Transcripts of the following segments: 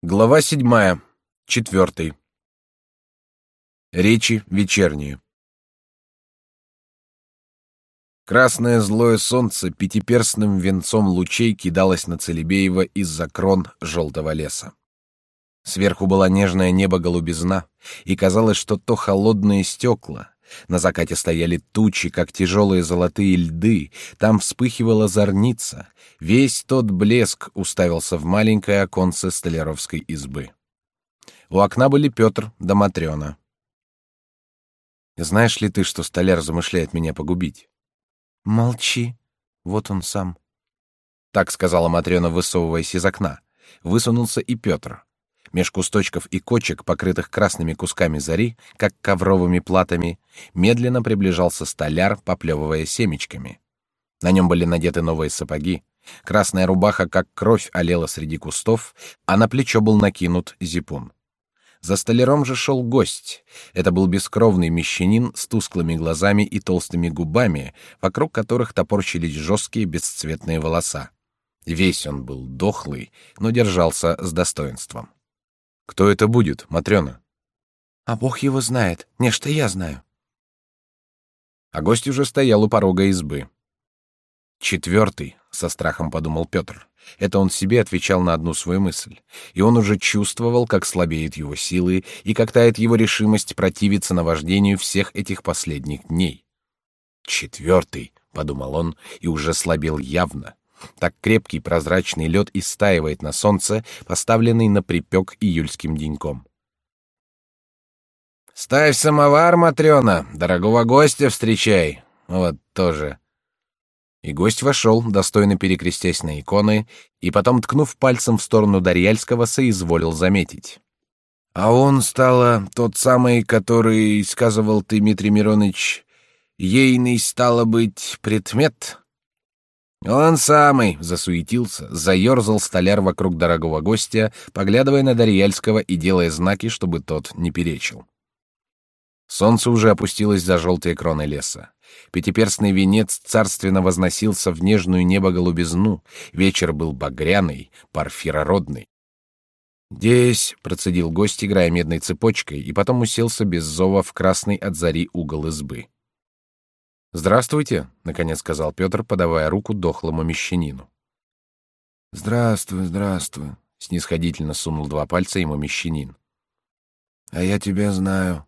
Глава седьмая. Четвертый. Речи вечерние. Красное злое солнце пятиперстным венцом лучей кидалось на Целебеева из-за крон желтого леса. Сверху была нежное небо голубизна, и казалось, что то холодные стекла. На закате стояли тучи, как тяжелые золотые льды, там вспыхивала зорница, Весь тот блеск уставился в маленькое оконце столяровской избы. У окна были Петр да Матрена. «Знаешь ли ты, что столяр замышляет меня погубить?» «Молчи, вот он сам». Так сказала Матрена, высовываясь из окна. Высунулся и Петр. Меж кусточков и кочек, покрытых красными кусками зари, как ковровыми платами, медленно приближался столяр, поплевывая семечками. На нем были надеты новые сапоги, Красная рубаха, как кровь, олела среди кустов, а на плечо был накинут зипун. За столяром же шел гость. Это был бескровный мещанин с тусклыми глазами и толстыми губами, вокруг которых топорщились жесткие бесцветные волоса. Весь он был дохлый, но держался с достоинством. «Кто это будет, Матрена?» «А бог его знает. Не, что я знаю». А гость уже стоял у порога избы. Четвертый, со страхом подумал Петр. Это он себе отвечал на одну свою мысль, и он уже чувствовал, как слабеют его силы и как тает его решимость противиться наваждению всех этих последних дней. Четвертый, подумал он, и уже слабел явно. Так крепкий прозрачный лед истаивает на солнце, поставленный на припек июльским деньком. Ставь самовар, Матрена, дорогого гостя встречай. Вот тоже. И гость вошел, достойно перекрестясь на иконы, и потом, ткнув пальцем в сторону Дарьяльского, соизволил заметить. «А он, стало, тот самый, который, сказывал ты, Дмитрий Миронович, ейный, стало быть, предмет?» «Он самый!» — засуетился, заерзал столяр вокруг дорогого гостя, поглядывая на Дарьяльского и делая знаки, чтобы тот не перечил. Солнце уже опустилось за желтые кроны леса. Пятиперстный венец царственно возносился в нежную небо-голубизну. Вечер был багряный, парфирородный. «Здесь», — процедил гость, играя медной цепочкой, и потом уселся без зова в красный от зари угол избы. «Здравствуйте», — наконец сказал Петр, подавая руку дохлому мещанину. «Здравствуй, здравствуй», — снисходительно сунул два пальца ему мещанин. «А я тебя знаю.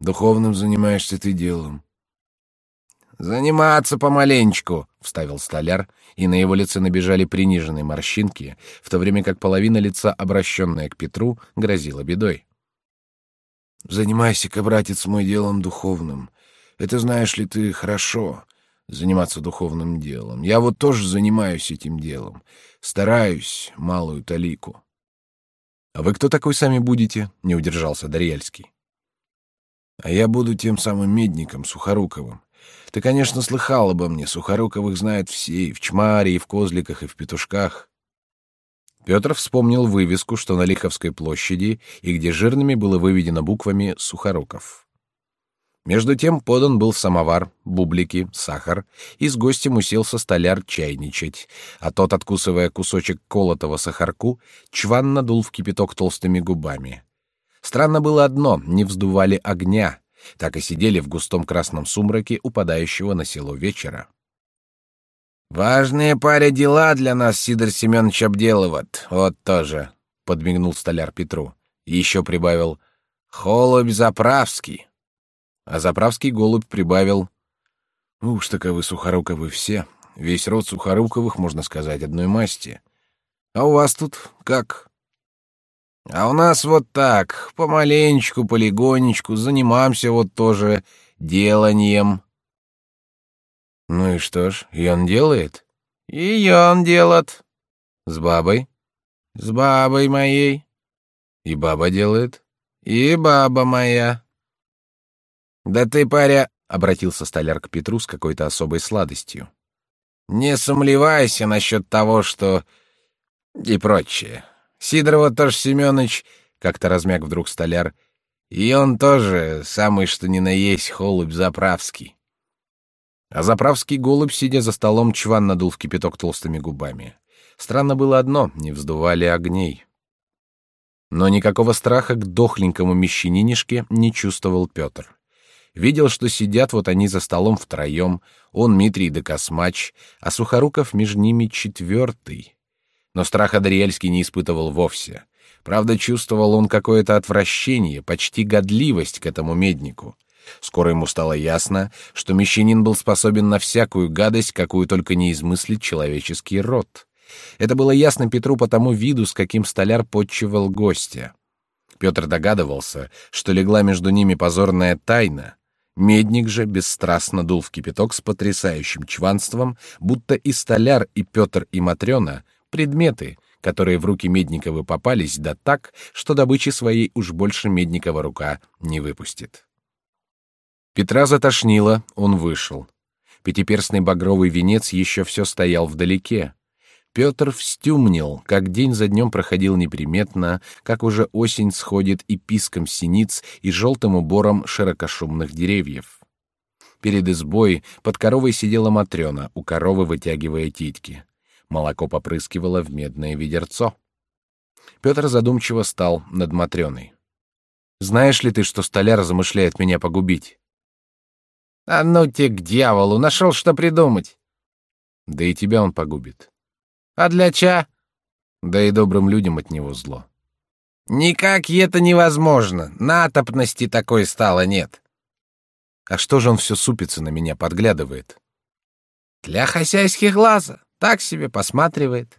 Духовным занимаешься ты делом. Заниматься помаленечку, вставил столяр, и на его лице набежали приниженные морщинки, в то время как половина лица, обращенная к Петру, грозила бедой. Занимайся-ка, братец мой, делом духовным. Это знаешь ли ты хорошо заниматься духовным делом. Я вот тоже занимаюсь этим делом, стараюсь малую талику. А вы кто такой сами будете? Не удержался Дарьяльский. А я буду тем самым медником Сухоруковым. Ты, конечно, слыхал обо мне. Сухоруковых знают все, и в Чмаре, и в Козликах, и в Петушках. Петр вспомнил вывеску, что на Лиховской площади, и где жирными было выведено буквами «Сухоруков». Между тем подан был самовар, бублики, сахар, и с гостем уселся столяр чайничать, а тот, откусывая кусочек колотого сахарку, чван надул в кипяток толстыми губами. Странно было одно — не вздували огня. Так и сидели в густом красном сумраке упадающего на село вечера. «Важные паре дела для нас, Сидор Семенович обделывает. Вот тоже», — подмигнул столяр Петру. Еще прибавил «Холубь Заправский». А Заправский голубь прибавил «Уж таковы сухоруковы все. Весь род сухоруковых, можно сказать, одной масти. А у вас тут как?» А у нас вот так, помаленечку, полигонечку, занимаемся вот тоже деланием. Ну и что ж, и он делает? И он делает. С бабой? С бабой моей. И баба делает? И баба моя. Да ты, паря, — обратился столяр к Петру с какой-то особой сладостью. Не сомневайся насчет того, что... и прочее. Сидорова тоже Семёныч, как-то размяк вдруг столяр, и он тоже самый что ни на есть холубь заправский. А заправский голубь, сидя за столом, чван надул в кипяток толстыми губами. Странно было одно — не вздували огней. Но никакого страха к дохленькому мещанинишке не чувствовал Петр. Видел, что сидят вот они за столом втроем, он, Митрий да Космач, а Сухоруков между ними четвертый. Но страха Дарьяльский не испытывал вовсе. Правда, чувствовал он какое-то отвращение, почти годливость к этому меднику. Скоро ему стало ясно, что мещанин был способен на всякую гадость, какую только не измыслит человеческий род. Это было ясно Петру по тому виду, с каким столяр подчивал гостя. Петр догадывался, что легла между ними позорная тайна. Медник же бесстрастно дул в кипяток с потрясающим чванством, будто и столяр, и Петр, и Матрена — предметы, которые в руки Медникова попались, да так, что добычи своей уж больше Медникова рука не выпустит. Петра затошнило, он вышел. Пятиперстный багровый венец еще все стоял вдалеке. Петр встюмнил, как день за днем проходил неприметно, как уже осень сходит и писком синиц, и желтым убором широкошумных деревьев. Перед избой под коровой сидела Матрена, у коровы вытягивая титьки. Молоко попрыскивало в медное ведерцо. Петр задумчиво стал над Матреной. «Знаешь ли ты, что столяр замышляет меня погубить?» А ну те к дьяволу, нашел что придумать. Да и тебя он погубит. А для ча? Да и добрым людям от него зло. Никак это невозможно. Натопности такой стало нет. А что же он все супится на меня, подглядывает? Для хозяйских глаза. Так себе посматривает.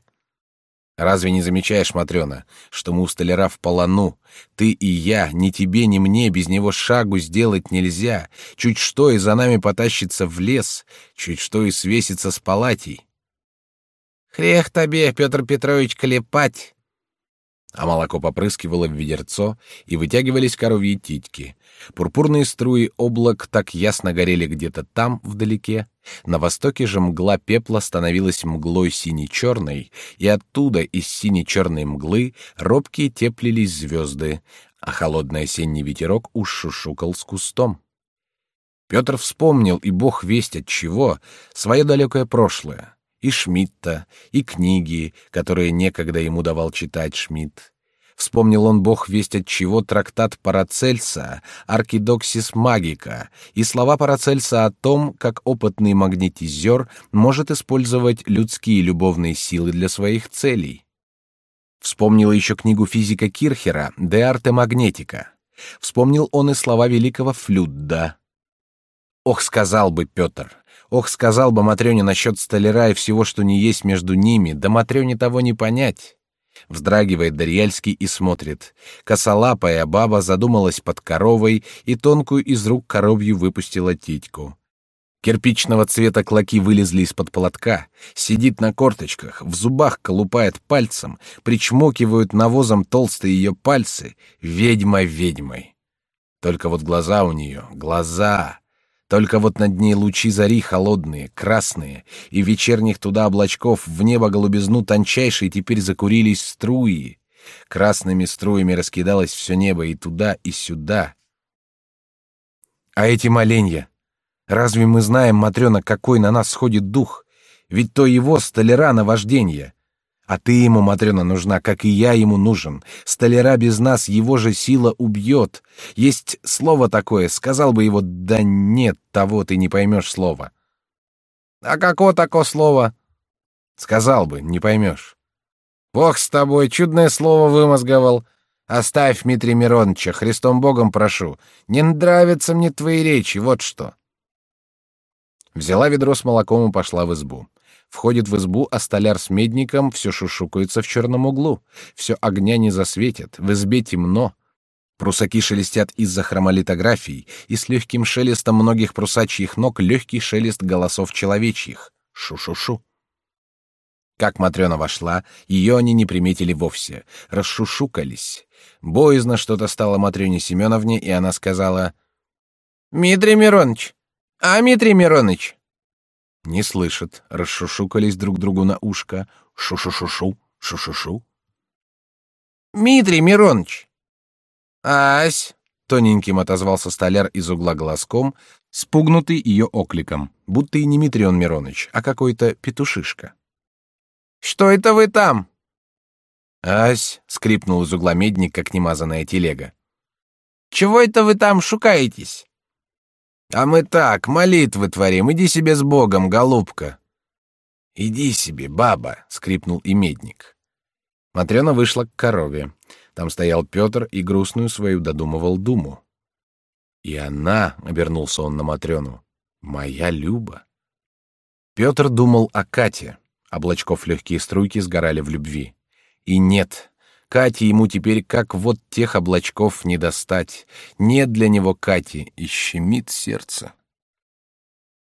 Разве не замечаешь, Матрена, что мы у столяра в полону? Ты и я, ни тебе, ни мне без него шагу сделать нельзя. Чуть что и за нами потащится в лес, чуть что и свесится с палатей. Хрех тебе, Петр Петрович, клепать а молоко попрыскивало в ведерцо, и вытягивались коровьи титьки. Пурпурные струи облак так ясно горели где-то там, вдалеке. На востоке же мгла пепла становилась мглой сине-черной, и оттуда, из сине-черной мглы, робкие теплились звезды, а холодный осенний ветерок уж шушукал с кустом. Петр вспомнил, и бог весть от чего, свое далекое прошлое и Шмидта, и книги, которые некогда ему давал читать Шмидт. Вспомнил он бог весть от чего трактат Парацельса «Аркидоксис магика» и слова Парацельса о том, как опытный магнетизер может использовать людские любовные силы для своих целей. Вспомнил еще книгу физика Кирхера «De arte magnetica». Вспомнил он и слова великого Флюдда. Ох, сказал бы Петр, ох, сказал бы Матрёне насчет столяра и всего, что не есть между ними, да Матрёне того не понять. Вздрагивает Дарьяльский и смотрит. Косолапая баба задумалась под коровой и тонкую из рук коровью выпустила титьку. Кирпичного цвета клоки вылезли из-под полотка, сидит на корточках, в зубах колупает пальцем, причмокивают навозом толстые ее пальцы, ведьма ведьмой. Только вот глаза у нее, глаза, только вот над ней лучи зари холодные, красные, и вечерних туда облачков в небо голубизну тончайшей теперь закурились струи. Красными струями раскидалось все небо и туда, и сюда. А эти моленья? Разве мы знаем, Матрена, какой на нас сходит дух? Ведь то его столяра на вожденье. А ты ему, Матрена, нужна, как и я ему нужен. Столяра без нас его же сила убьет. Есть слово такое, сказал бы его, да нет, того ты не поймешь слова. А какое такое слово? Сказал бы, не поймешь. Бог с тобой, чудное слово вымозговал. Оставь, Дмитрий Мироновича, Христом Богом прошу. Не нравятся мне твои речи, вот что. Взяла ведро с молоком и пошла в избу. Входит в избу, а столяр с медником все шушукается в черном углу. Все огня не засветит, в избе темно. Прусаки шелестят из-за хромолитографий, и с легким шелестом многих прусачьих ног легкий шелест голосов человечьих. Шу-шу-шу. Как Матрена вошла, ее они не приметили вовсе, расшушукались. Боязно что-то стало Матрёне Семеновне, и она сказала «Митрий Мироныч! А, Митрий Мироныч!» Не слышат, расшушукались друг другу на ушко. Шу-шу-шу-шу, шу-шу-шу. «Митрий Мироныч!» «Ась!» — тоненьким отозвался столяр из угла глазком, спугнутый ее окликом, будто и не Митрион Мироныч, а какой-то петушишка. «Что это вы там?» Ась, скрипнул из угла медник, как немазанная телега. Чего это вы там шукаетесь? А мы так, молитвы творим. Иди себе с Богом, голубка. Иди себе, баба, скрипнул и медник. Матрёна вышла к корове. Там стоял Петр и грустную свою додумывал думу. И она, обернулся он на Матрёну, моя Люба. Петр думал о Кате. Облачков легкие струйки сгорали в любви. И нет, Кате ему теперь как вот тех облачков не достать. Нет для него Кати, и щемит сердце.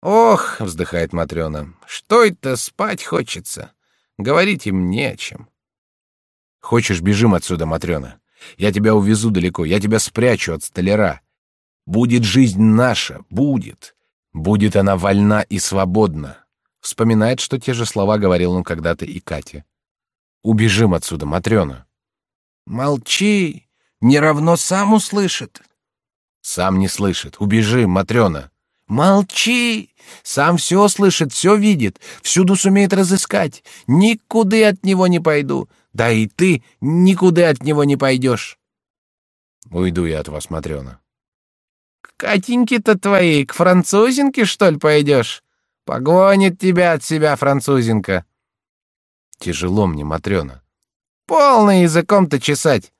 Ох, вздыхает Матрёна, что это спать хочется? Говорите мне о чем. Хочешь, бежим отсюда, Матрёна. Я тебя увезу далеко, я тебя спрячу от столяра. Будет жизнь наша, будет. Будет она вольна и свободна. Вспоминает, что те же слова говорил он когда-то и Кате. Убежим отсюда, Матрёна. Молчи, не равно сам услышит. Сам не слышит. Убежим, Матрёна. Молчи, сам все слышит, все видит, всюду сумеет разыскать. Никуда от него не пойду. Да и ты никуда от него не пойдешь. Уйду я от вас, Матрёна. К Катеньке-то твоей, к французинке, что ли, пойдешь? Погонит тебя от себя французинка. Тяжело мне, Матрёна. Полно языком-то чесать.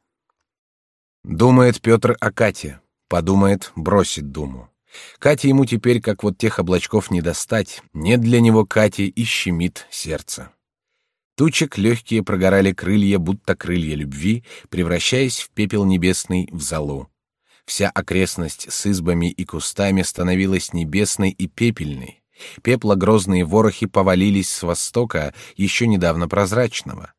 Думает Петр о Кате. Подумает, бросит думу. Кате ему теперь, как вот тех облачков, не достать. Нет для него Кати и щемит сердце. Тучек легкие прогорали крылья, будто крылья любви, превращаясь в пепел небесный в золу. Вся окрестность с избами и кустами становилась небесной и пепельной. Пепла грозные ворохи повалились с востока, еще недавно прозрачного.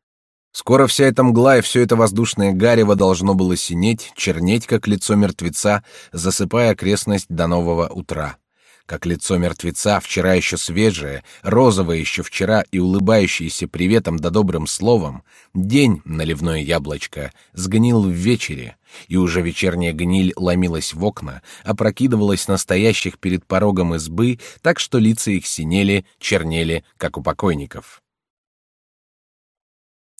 Скоро вся эта мгла и все это воздушное гарево должно было синеть, чернеть, как лицо мертвеца, засыпая окрестность до нового утра. Как лицо мертвеца, вчера еще свежее, розовое еще вчера и улыбающееся приветом да добрым словом, день, наливное яблочко, сгнил в вечере, и уже вечерняя гниль ломилась в окна, опрокидывалась на стоящих перед порогом избы, так что лица их синели, чернели, как у покойников.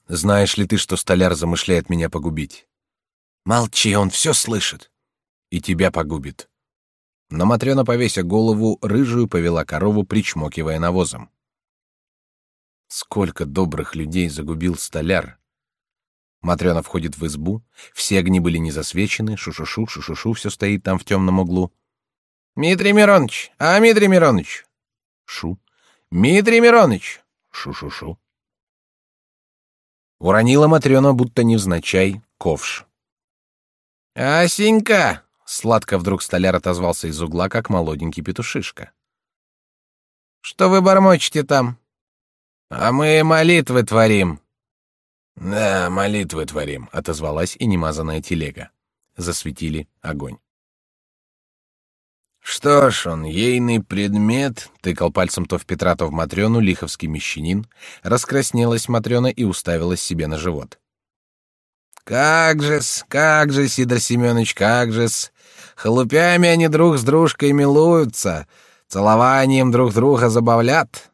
Знаешь ли ты, что столяр замышляет меня погубить? Молчи, он все слышит. И тебя погубит. Но Матрена, повеся голову, рыжую повела корову, причмокивая навозом. Сколько добрых людей загубил столяр. Матрена входит в избу, все огни были не засвечены, шушушу, шушушу, все стоит там в темном углу. Митрий Миронович, а Митрий Миронович? Шу. Митрий Миронович. Шу-шу-шу. Уронила Матрена, будто невзначай, ковш. «Асенька!» — сладко вдруг столяр отозвался из угла, как молоденький петушишка. «Что вы бормочете там?» «А мы молитвы творим». «Да, молитвы творим», — отозвалась и немазанная телега. Засветили огонь. Что ж, он ейный предмет, тыкал пальцем то в Петра, то в Матрёну лиховский мещанин, раскраснелась Матрёна и уставилась себе на живот. Как же-с, как же, Сидор Семёныч, как же-с, холупями они друг с дружкой милуются, целованием друг друга забавлят.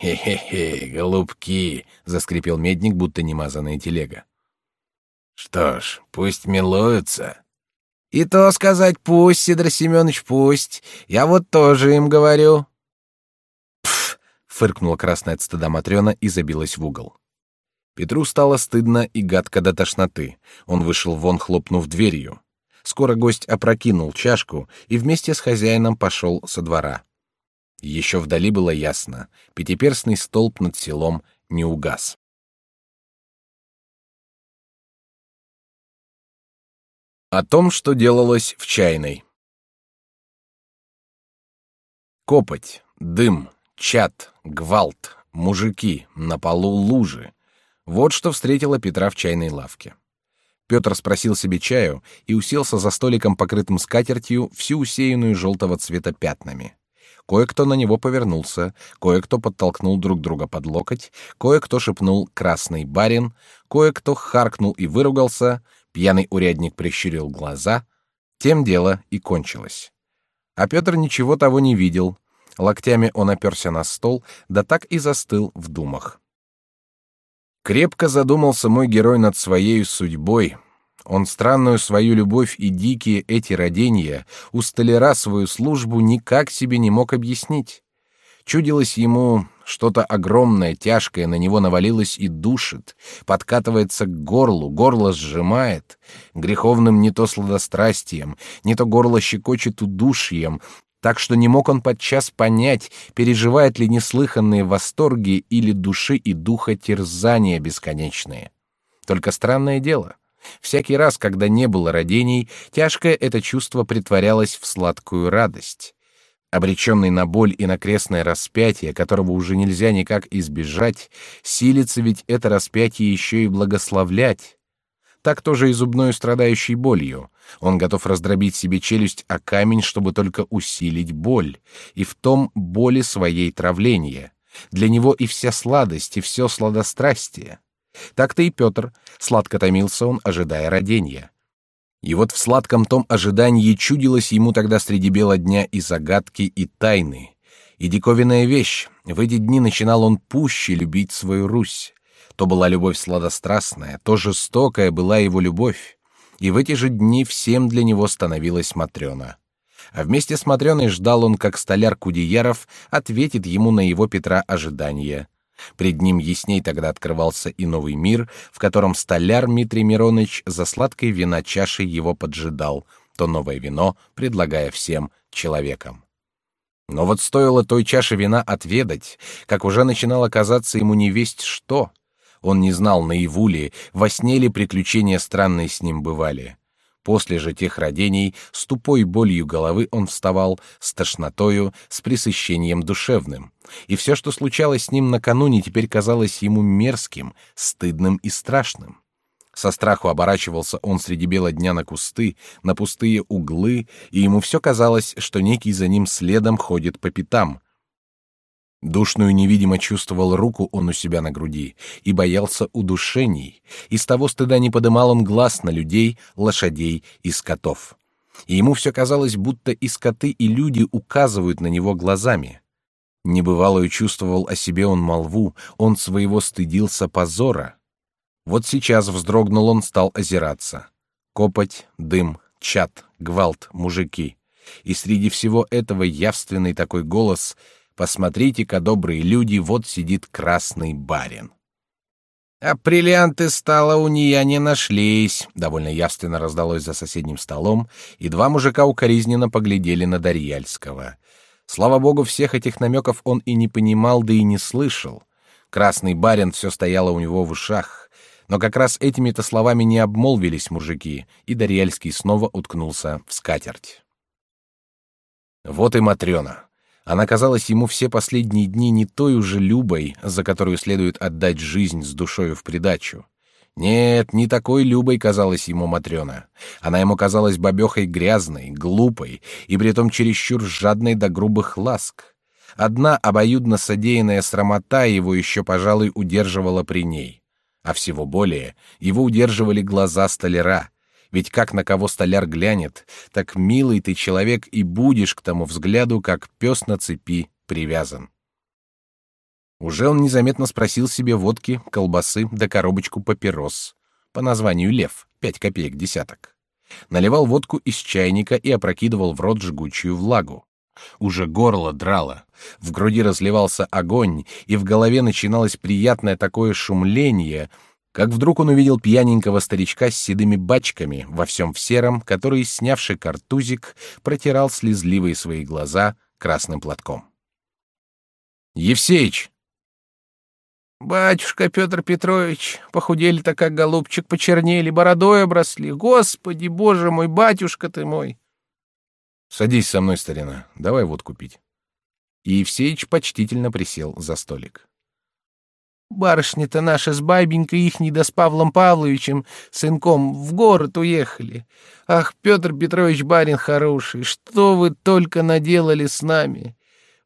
«Хе-хе-хе, голубки!» — заскрипел медник, будто немазанная телега. «Что ж, пусть милуются. И то сказать пусть, Сидор Семенович, пусть. Я вот тоже им говорю. Пф, фыркнула красная от стыда Матрёна и забилась в угол. Петру стало стыдно и гадко до тошноты. Он вышел вон, хлопнув дверью. Скоро гость опрокинул чашку и вместе с хозяином пошел со двора. Еще вдали было ясно, пятиперстный столб над селом не угас. О том, что делалось в чайной. Копоть, дым, чад, гвалт, мужики, на полу лужи. Вот что встретило Петра в чайной лавке. Петр спросил себе чаю и уселся за столиком, покрытым скатертью, всю усеянную желтого цвета пятнами. Кое-кто на него повернулся, кое-кто подтолкнул друг друга под локоть, кое-кто шепнул «красный барин», кое-кто харкнул и выругался, Пьяный урядник прищурил глаза, тем дело и кончилось. А Петр ничего того не видел. Локтями он оперся на стол, да так и застыл в думах. Крепко задумался мой герой над своей судьбой. Он странную свою любовь и дикие эти родения, у столяра свою службу никак себе не мог объяснить. Чудилось ему, что-то огромное, тяжкое на него навалилось и душит, подкатывается к горлу, горло сжимает, греховным не то сладострастием, не то горло щекочет удушьем, так что не мог он подчас понять, переживает ли неслыханные восторги или души и духа терзания бесконечные. Только странное дело. Всякий раз, когда не было родений, тяжкое это чувство притворялось в сладкую радость. Обреченный на боль и на крестное распятие, которого уже нельзя никак избежать, силится ведь это распятие еще и благословлять. Так тоже и зубной страдающий болью. Он готов раздробить себе челюсть о камень, чтобы только усилить боль, и в том боли своей травления. Для него и вся сладость, и все сладострастие. Так-то и Петр, сладко томился он, ожидая родения. И вот в сладком том ожидании чудилось ему тогда среди бела дня и загадки, и тайны. И диковинная вещь, в эти дни начинал он пуще любить свою Русь. То была любовь сладострастная, то жестокая была его любовь и в эти же дни всем для него становилась Матрена. А вместе с Матрёной ждал он, как столяр Кудеяров ответит ему на его Петра ожидания. Пред ним ясней тогда открывался и новый мир, в котором столяр Митрий Миронович за сладкой вина чашей его поджидал, то новое вино предлагая всем человекам. Но вот стоило той чаши вина отведать, как уже начинало казаться ему невесть что — он не знал, наяву ли, во сне ли приключения странные с ним бывали. После же тех родений с тупой болью головы он вставал, с тошнотою, с пресыщением душевным. И все, что случалось с ним накануне, теперь казалось ему мерзким, стыдным и страшным. Со страху оборачивался он среди бела дня на кусты, на пустые углы, и ему все казалось, что некий за ним следом ходит по пятам, Душную невидимо чувствовал руку он у себя на груди и боялся удушений. Из того стыда не подымал он глаз на людей, лошадей и скотов. И ему все казалось, будто и скоты, и люди указывают на него глазами. Небывалую чувствовал о себе он молву, он своего стыдился позора. Вот сейчас вздрогнул он, стал озираться. Копоть, дым, чат, гвалт, мужики. И среди всего этого явственный такой голос — Посмотрите-ка, добрые люди, вот сидит красный барин. А бриллианты стало у нее не нашлись, довольно явственно раздалось за соседним столом, и два мужика укоризненно поглядели на Дарьяльского. Слава богу, всех этих намеков он и не понимал, да и не слышал. Красный барин все стояло у него в ушах. Но как раз этими-то словами не обмолвились мужики, и Дарьяльский снова уткнулся в скатерть. Вот и Матрена. Она казалась ему все последние дни не той уже Любой, за которую следует отдать жизнь с душою в придачу. Нет, не такой Любой казалась ему Матрена. Она ему казалась бабехой грязной, глупой и притом чересчур жадной до грубых ласк. Одна обоюдно содеянная срамота его еще, пожалуй, удерживала при ней. А всего более, его удерживали глаза столяра — ведь как на кого столяр глянет, так милый ты человек и будешь к тому взгляду, как пес на цепи привязан. Уже он незаметно спросил себе водки, колбасы да коробочку папирос по названию «Лев», пять копеек десяток. Наливал водку из чайника и опрокидывал в рот жгучую влагу. Уже горло драло, в груди разливался огонь, и в голове начиналось приятное такое шумление — как вдруг он увидел пьяненького старичка с седыми бачками, во всем в сером, который, снявший картузик, протирал слезливые свои глаза красным платком. «Евсеич!» «Батюшка Петр Петрович, похудели-то как голубчик, почернели, бородой обросли. Господи, боже мой, батюшка ты мой!» «Садись со мной, старина, давай вот купить». И Евсеич почтительно присел за столик. Барышни-то наши с бабенькой ихней да с Павлом Павловичем, сынком, в город уехали. Ах, Петр Петрович барин хороший, что вы только наделали с нами.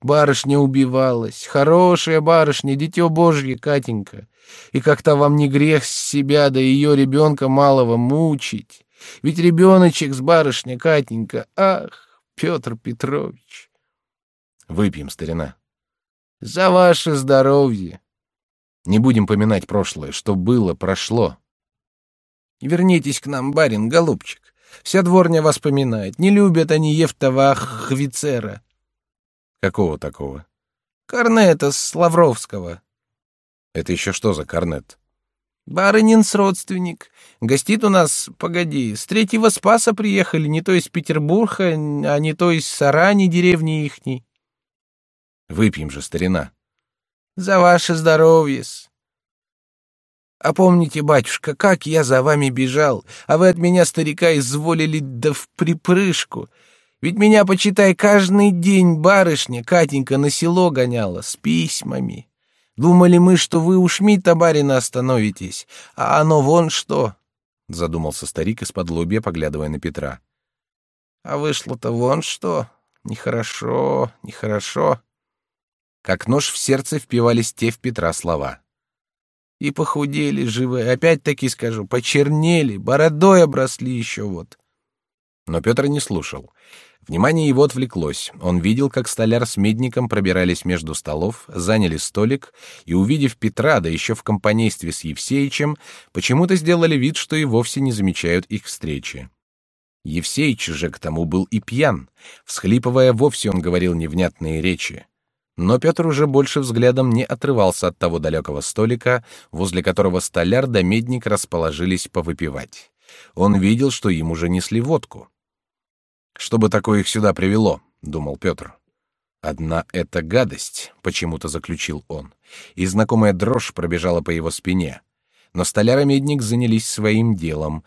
Барышня убивалась, хорошая барышня, дитё Божье, Катенька. И как-то вам не грех с себя да ее ребенка малого мучить. Ведь ребеночек с барышня, Катенька, ах, Петр Петрович. Выпьем, старина. За ваше здоровье. Не будем поминать прошлое, что было, прошло. Вернитесь к нам, барин, голубчик. Вся дворня вас поминает. Не любят они Евтова Хвицера. Какого такого? Корнета с Лавровского. Это еще что за корнет? Барынин с родственник. Гостит у нас, погоди, с третьего Спаса приехали, не то из Петербурга, а не то из Сарани, деревни ихней. Выпьем же, старина. За ваше здоровье -с. А помните, батюшка, как я за вами бежал, а вы от меня, старика, изволили да в припрыжку. Ведь меня, почитай, каждый день барышня Катенька на село гоняла с письмами. Думали мы, что вы у Шмидта барина остановитесь, а оно вон что. Задумался старик из-под лобья, поглядывая на Петра. А вышло-то вон что. Нехорошо, нехорошо. Как нож в сердце впивались те в Петра слова. И похудели живы, опять-таки скажу, почернели, бородой обросли еще вот. Но Петр не слушал. Внимание его отвлеклось. Он видел, как столяр с медником пробирались между столов, заняли столик и, увидев Петра, да еще в компанействе с Евсеичем, почему-то сделали вид, что и вовсе не замечают их встречи. Евсеич же к тому был и пьян. Всхлипывая, вовсе он говорил невнятные речи. Но Петр уже больше взглядом не отрывался от того далекого столика, возле которого столяр да медник расположились повыпивать. Он видел, что им уже несли водку. «Что бы такое их сюда привело?» — думал Петр. «Одна эта гадость», — почему-то заключил он, и знакомая дрожь пробежала по его спине. Но столяр и медник занялись своим делом,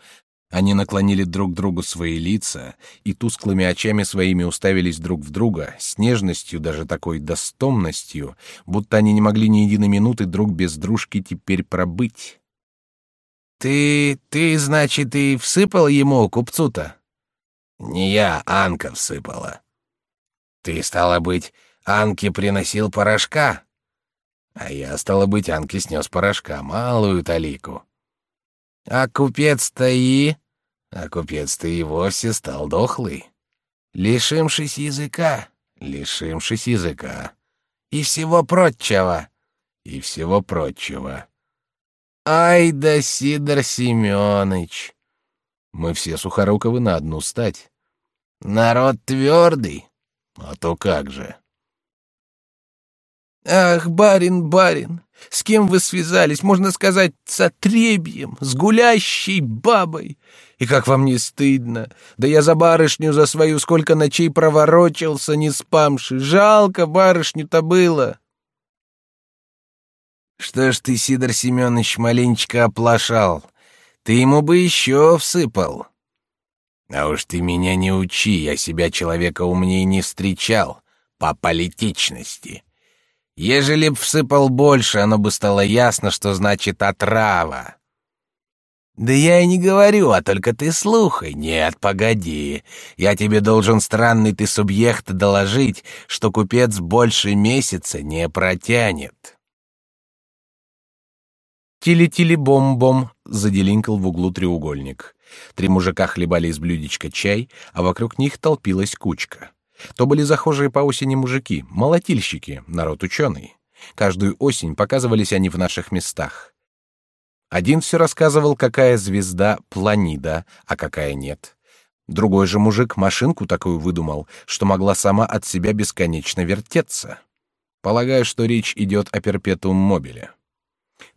они наклонили друг к другу свои лица и тусклыми очами своими уставились друг в друга, с нежностью, даже такой достомностью, будто они не могли ни единой минуты друг без дружки теперь пробыть. «Ты... ты, значит, и всыпал ему, купцу-то?» «Не я, Анка всыпала». «Ты, стало быть, Анке приносил порошка?» «А я, стало быть, Анке снес порошка, малую талику». «А купец-то и...» а купец-то и вовсе стал дохлый. Лишившись языка, лишившись языка. И всего прочего. И всего прочего. Ай да Сидор Семёныч! Мы все Сухоруковы на одну стать. Народ твердый. А то как же. Ах, барин, барин, с кем вы связались, можно сказать, с отребьем, с гулящей бабой. И как вам не стыдно? Да я за барышню за свою сколько ночей проворочился, не спамши. Жалко барышню-то было. Что ж ты, Сидор Семенович, маленечко оплошал? Ты ему бы еще всыпал. А уж ты меня не учи, я себя человека умнее не встречал. По политичности. Ежели б всыпал больше, оно бы стало ясно, что значит отрава. Да я и не говорю, а только ты слухай. Нет, погоди. Я тебе должен странный ты субъект доложить, что купец больше месяца не протянет. Тили-тили-бом-бом, заделинкал в углу треугольник. Три мужика хлебали из блюдечка чай, а вокруг них толпилась кучка. То были захожие по осени мужики, молотильщики, народ ученый. Каждую осень показывались они в наших местах. Один все рассказывал, какая звезда Планида, а какая нет. Другой же мужик машинку такую выдумал, что могла сама от себя бесконечно вертеться. Полагаю, что речь идет о перпетуум мобиле.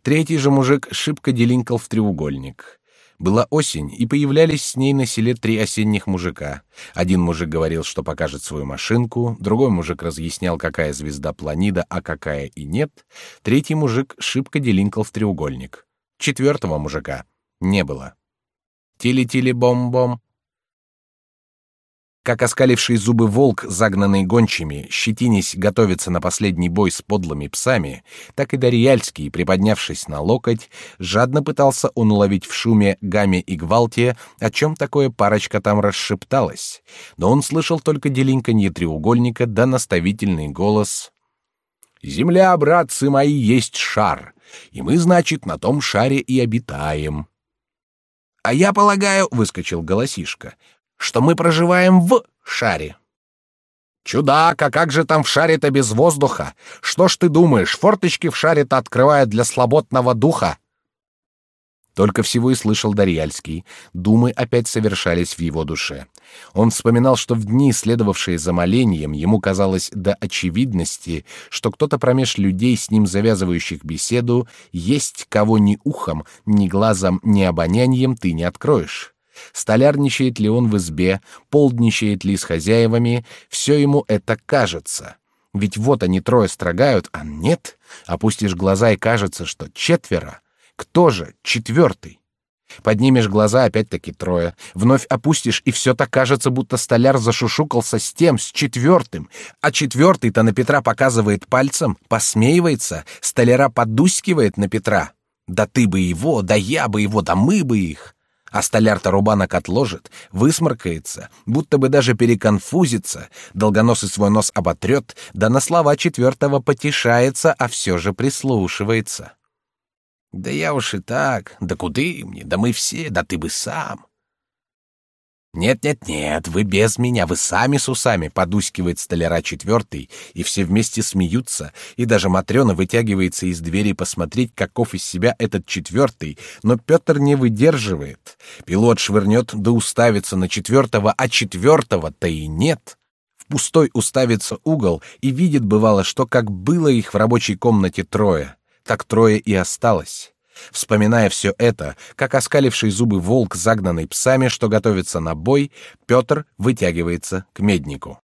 Третий же мужик шибко делинкал в треугольник. Была осень, и появлялись с ней на селе три осенних мужика. Один мужик говорил, что покажет свою машинку, другой мужик разъяснял, какая звезда Планида, а какая и нет, третий мужик шибко делинкал в треугольник. Четвертого мужика не было. Тили-тили-бом-бом. Как оскаливший зубы волк, загнанный гончими, щетинясь готовится на последний бой с подлыми псами, так и Дарьяльский, приподнявшись на локоть, жадно пытался уловить в шуме, гаме и гвалте, о чем такое парочка там расшепталась. Но он слышал только делинканье треугольника да наставительный голос. «Земля, братцы мои, есть шар и мы, значит, на том шаре и обитаем. А я полагаю, выскочил голосишка, что мы проживаем в шаре. Чудак, а как же там в шаре-то без воздуха? Что ж ты думаешь, форточки в шаре-то открывают для слаботного духа? Только всего и слышал Дарьяльский. Думы опять совершались в его душе. Он вспоминал, что в дни, следовавшие за молением, ему казалось до очевидности, что кто-то промеж людей, с ним завязывающих беседу, есть кого ни ухом, ни глазом, ни обонянием ты не откроешь. Столярничает ли он в избе, полдничает ли с хозяевами, все ему это кажется. Ведь вот они трое строгают, а нет, опустишь глаза и кажется, что четверо — кто же четвертый? Поднимешь глаза, опять-таки трое. Вновь опустишь, и все так кажется, будто столяр зашушукался с тем, с четвертым. А четвертый-то на Петра показывает пальцем, посмеивается, столяра подускивает на Петра. Да ты бы его, да я бы его, да мы бы их. А столяр-то рубанок отложит, высморкается, будто бы даже переконфузится, долгоносый свой нос оботрет, да на слова четвертого потешается, а все же прислушивается. Да я уж и так. Да куды мне? Да мы все. Да ты бы сам. Нет, нет, нет, вы без меня, вы сами с усами, подускивает столяра четвертый, и все вместе смеются, и даже Матрена вытягивается из двери посмотреть, каков из себя этот четвертый, но Петр не выдерживает. Пилот швырнет да уставится на четвертого, а четвертого-то и нет. В пустой уставится угол и видит бывало, что как было их в рабочей комнате трое, так трое и осталось. Вспоминая все это, как оскаливший зубы волк, загнанный псами, что готовится на бой, Петр вытягивается к меднику.